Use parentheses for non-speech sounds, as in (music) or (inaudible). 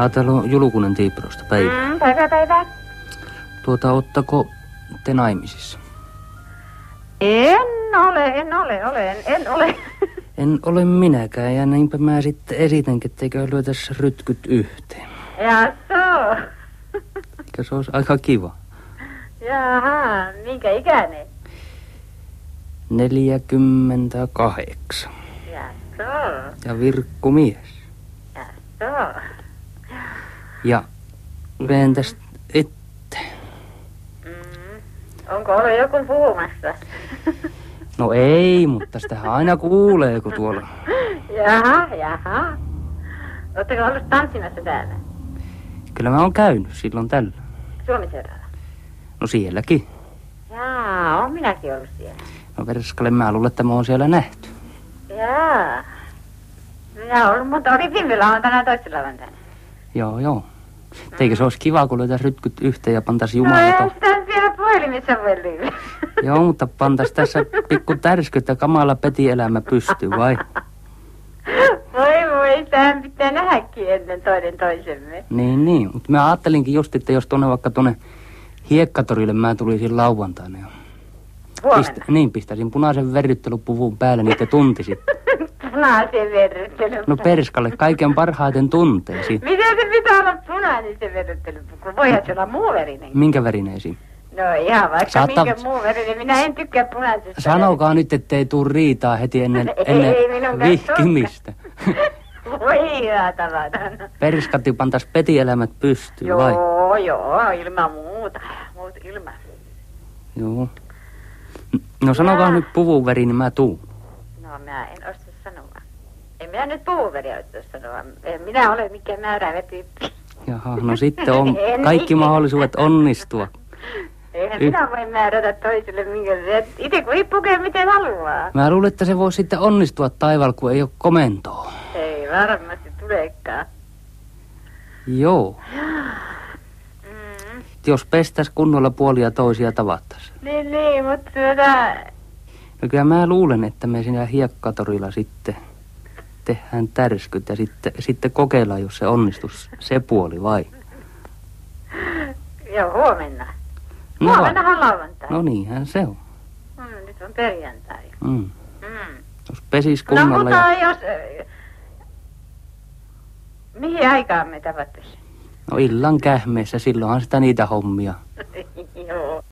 Jaa, täällä on Julkunen Tiiprosta. Päivä. Mm, päivä, päivä. Tuota, ottako te naimisissa? En ole, en ole, olen, en ole. (laughs) En ole minäkään ja niinpä mä sitten esitänkin, etteikö lyötäisi rytkyt yhteen. Ja so. (laughs) Eikö se olisi aika kiva? Jaha, minkä ikäinen? 48. Ja so. Ja virkku mies. Ja so. Ja entäs itse? Mm. Onko ollut joku puhumassa? (laughs) No ei, mutta sitähän aina kuulee, kun tuolla... jaha, jaha. Oletteko ollut tanssimassa täällä? Kyllä mä oon käynyt silloin tällä. Suomiseuralla? No sielläkin. Jaa, on minäkin ollut siellä. No verskalle mä luulen, että mä oon siellä nähty. Jaa. Minä olen, mutta oli viime lauantaina toisella lauantaina. Joo, joo. Eikö se olisi kiva, kun lyötäisiin rytkyt yhteen ja pantaisi No jumalaton... ei siellä puhelimessa voi lyödä. (laughs) Joo, mutta pantaisi tässä pikku tärskyt ja kamala petielämä pystyy, vai? Voi voi, sitähän pitää nähdäkin ennen toinen toisemme. Niin, niin. Mutta mä ajattelinkin just, että jos tuonne vaikka tuonne hiekkatorille mä tulisin lauantaina. Ja pistä, niin, pistäisin punaisen verryttelupuvun päälle, niin te tuntisit. Punaisen verryttelyn. No perskalle, kaiken parhaiten tunteesi. Miten se pitää olla punainen se verryttelypuku? Voihan se olla muu verinen. Minkä värineesi? No ihan vaikka Saattaa- minkä muu verinen. Minä en tykkää punaisesta. Sanokaa nyt, ettei tuu riitaa heti ennen, Ei ennen kanssa vihkimistä. (laughs) Voi hyvä tavata. Perskatti pantas petielämät pystyyn, vai? Joo, joo, ilman muuta. Muuta ilman. Joo. No sanokaa nyt puvun väri, niin mä tuun. No mä en osaa sanoa. En minä nyt puuveri osaa sanoa. En minä ole mikään määräävä tyyppi. Jaha, no sitten on (laughs) kaikki niin. mahdollisuudet onnistua. Eihän Y- minä voi määrätä toiselle minkä se. Itse kun pukee miten haluaa. Mä luulen, että se voi sitten onnistua taivaalla, kun ei ole komentoa. Ei varmasti tulekaan. Joo. Mm. Jos pestäs kunnolla puolia toisia tavattas. Niin, niin, mutta tuota... No kyllä mä luulen, että me siinä hiekkatorilla sitten tehdään tärskyt ja sitten, sitten kokeillaan, jos se onnistus se puoli vai? Joo, huomenna. No vai? Huomennahan lauantai. No niinhän se on. Mm, nyt on perjantai. Mm. Mm. Jos pesis No kunnolla mutta ja... jos... Mihin aikaan me tavattaisiin? No illan kähmeessä, silloinhan sitä niitä hommia.